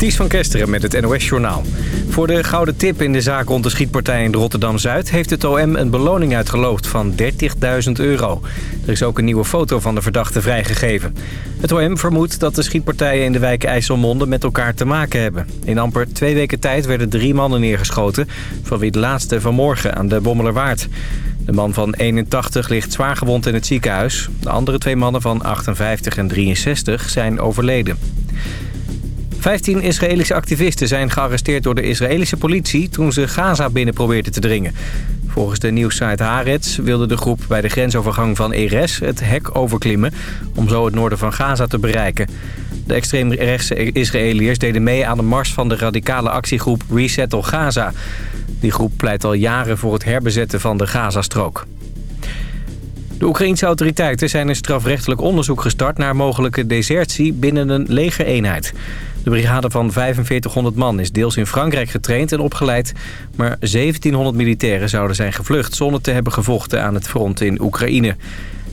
Ties van Kesteren met het NOS-journaal. Voor de gouden tip in de zaak rond de schietpartij in Rotterdam-Zuid... heeft het OM een beloning uitgeloofd van 30.000 euro. Er is ook een nieuwe foto van de verdachte vrijgegeven. Het OM vermoedt dat de schietpartijen in de wijk IJsselmonde met elkaar te maken hebben. In amper twee weken tijd werden drie mannen neergeschoten... van wie de laatste vanmorgen aan de Bommelerwaard. De man van 81 ligt zwaargewond in het ziekenhuis. De andere twee mannen van 58 en 63 zijn overleden. 15 Israëlische activisten zijn gearresteerd door de Israëlische politie... toen ze Gaza binnen probeerden te dringen. Volgens de nieuwssite Haaretz wilde de groep bij de grensovergang van Eres het hek overklimmen... om zo het noorden van Gaza te bereiken. De extreemrechtse Israëliërs deden mee aan de mars van de radicale actiegroep Resettle Gaza. Die groep pleit al jaren voor het herbezetten van de Gazastrook. De Oekraïense autoriteiten zijn een strafrechtelijk onderzoek gestart... naar mogelijke desertie binnen een legereenheid. De brigade van 4500 man is deels in Frankrijk getraind en opgeleid... maar 1700 militairen zouden zijn gevlucht... zonder te hebben gevochten aan het front in Oekraïne.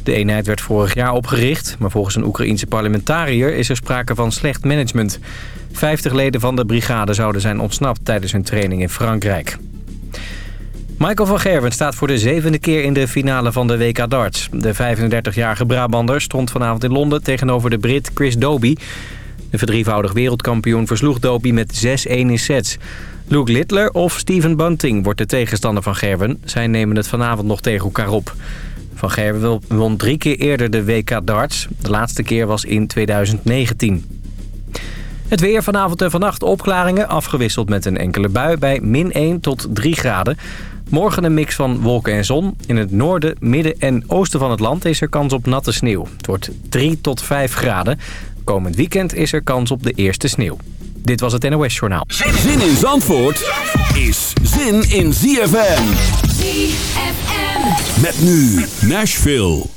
De eenheid werd vorig jaar opgericht... maar volgens een Oekraïense parlementariër is er sprake van slecht management. 50 leden van de brigade zouden zijn ontsnapt tijdens hun training in Frankrijk. Michael van Gerwen staat voor de zevende keer in de finale van de WK darts. De 35-jarige Brabander stond vanavond in Londen tegenover de Brit Chris Dobie. De verdrievoudig wereldkampioen versloeg Dobie met 6-1 in sets. Luke Littler of Steven Bunting wordt de tegenstander van Gerwen. Zij nemen het vanavond nog tegen elkaar op. Van Gerwen won drie keer eerder de WK darts. De laatste keer was in 2019. Het weer vanavond en vannacht opklaringen, afgewisseld met een enkele bui bij min 1 tot 3 graden. Morgen een mix van wolken en zon. In het noorden, midden en oosten van het land is er kans op natte sneeuw. Het wordt 3 tot 5 graden. Komend weekend is er kans op de eerste sneeuw. Dit was het NOS Journaal. Zin in Zandvoort is zin in ZFM. ZFM. Met nu Nashville.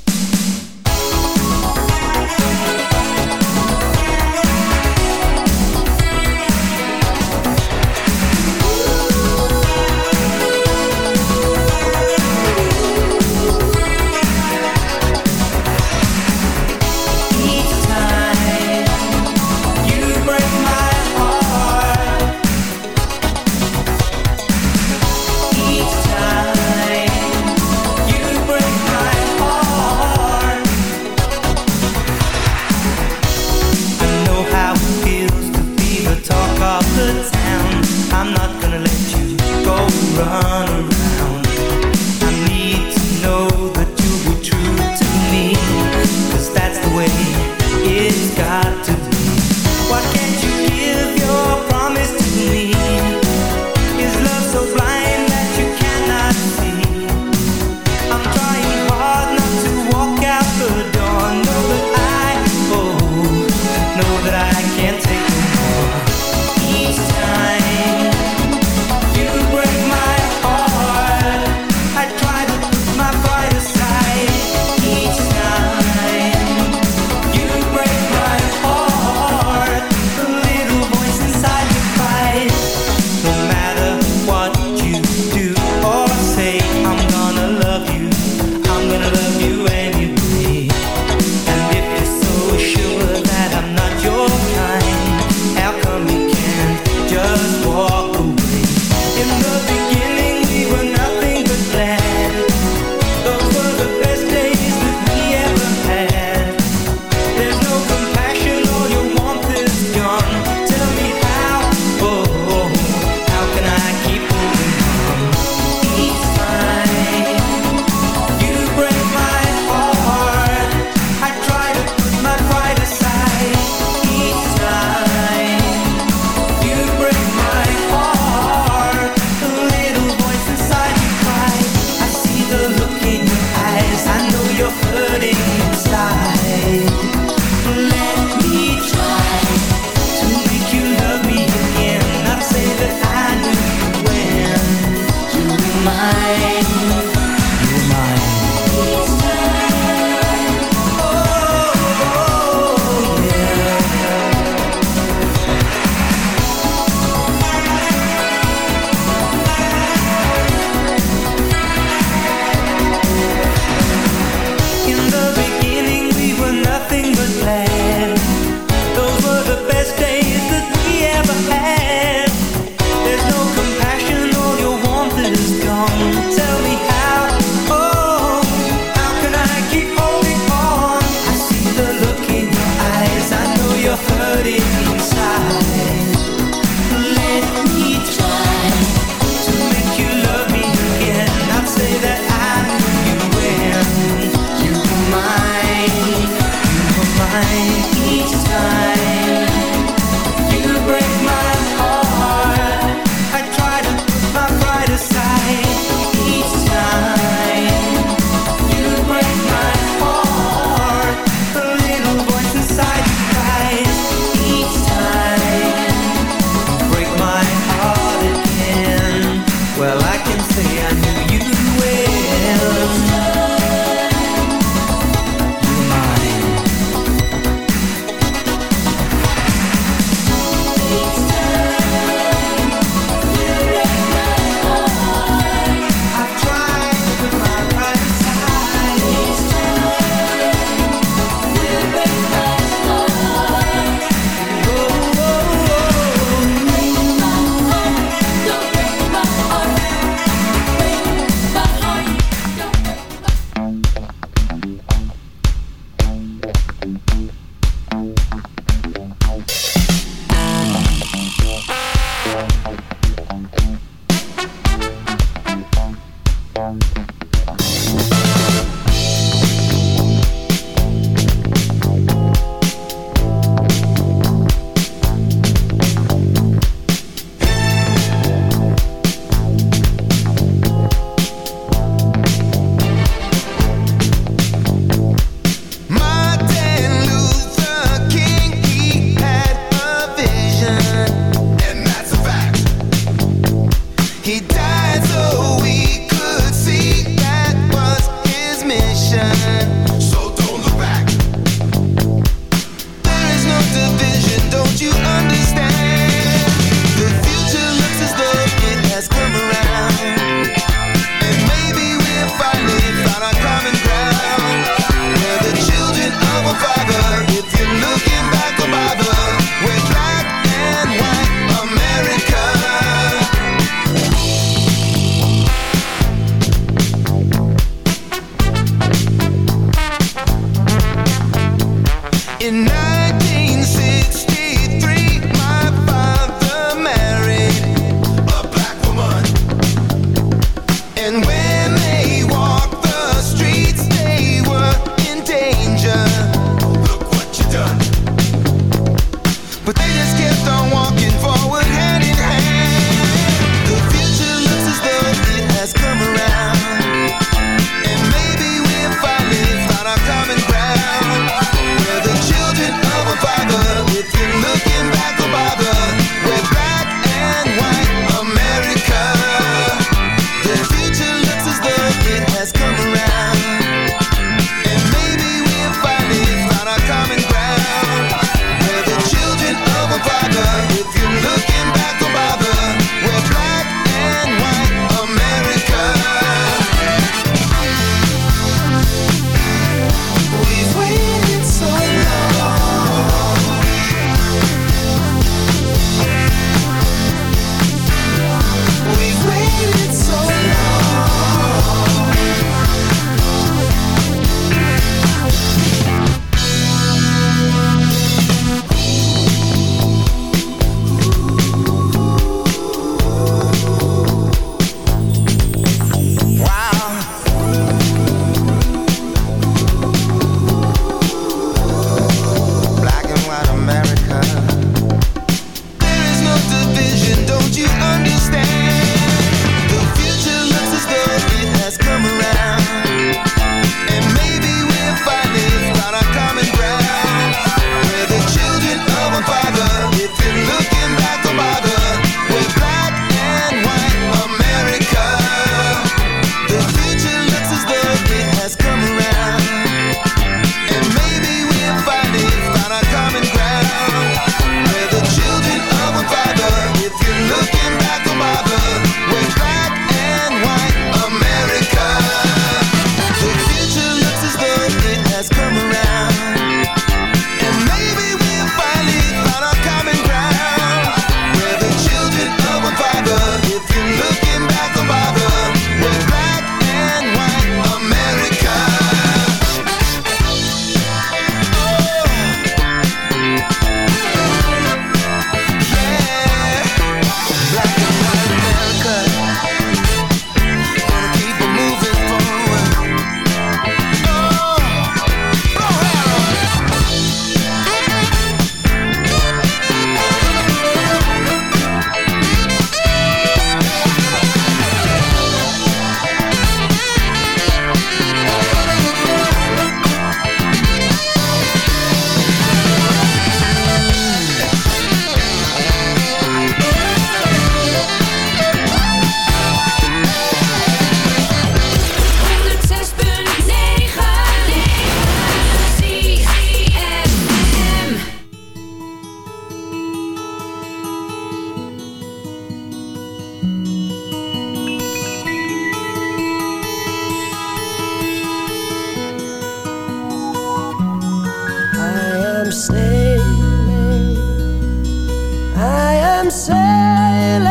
I am sailing.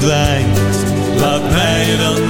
verdwijnt. Laat mij dan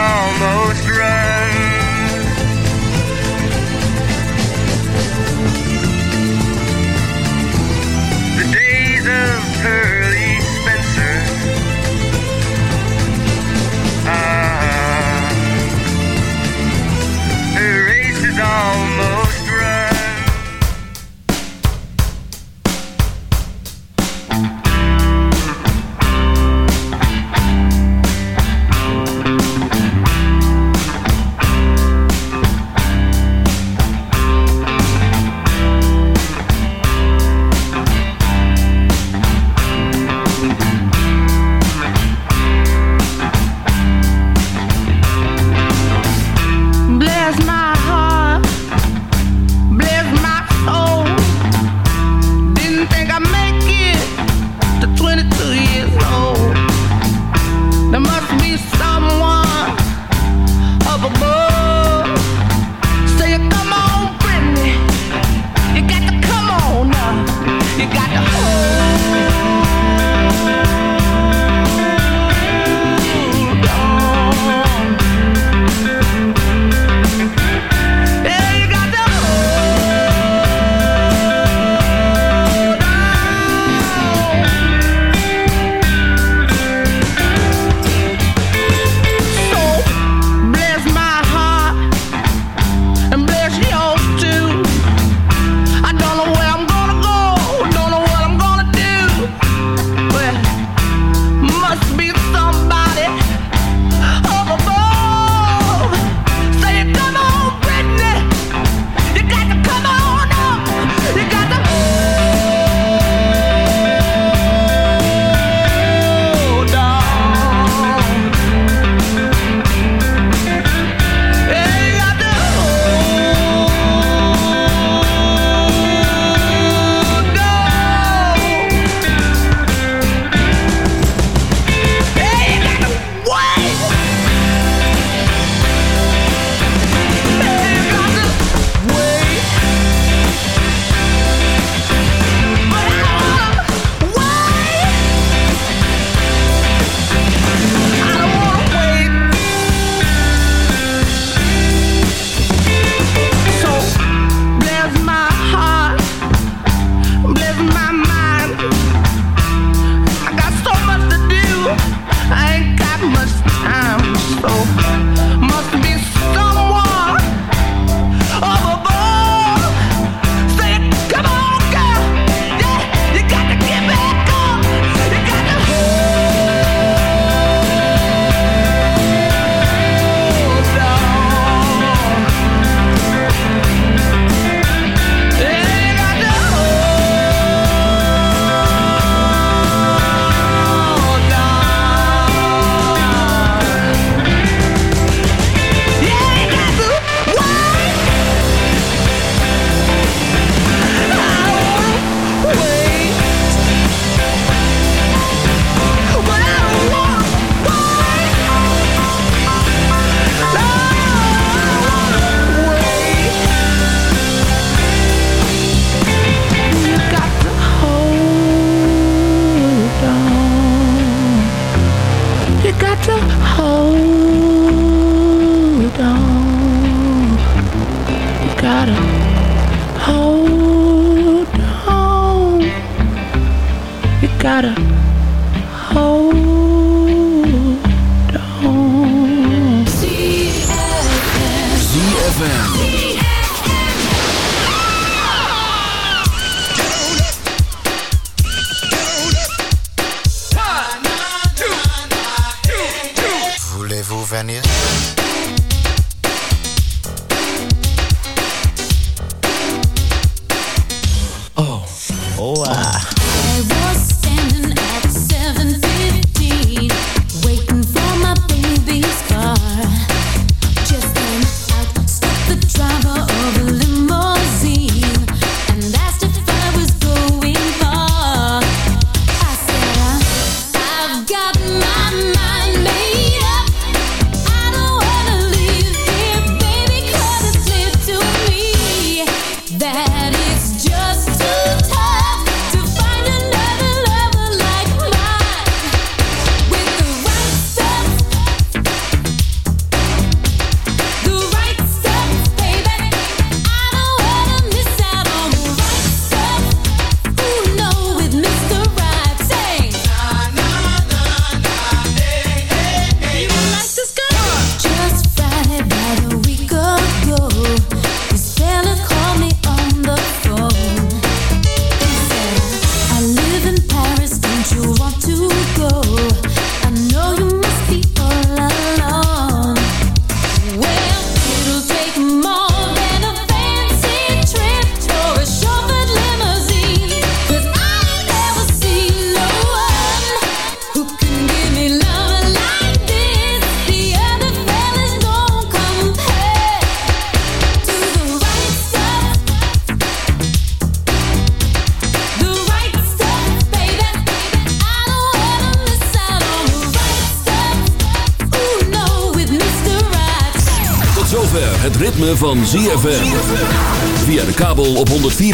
Almost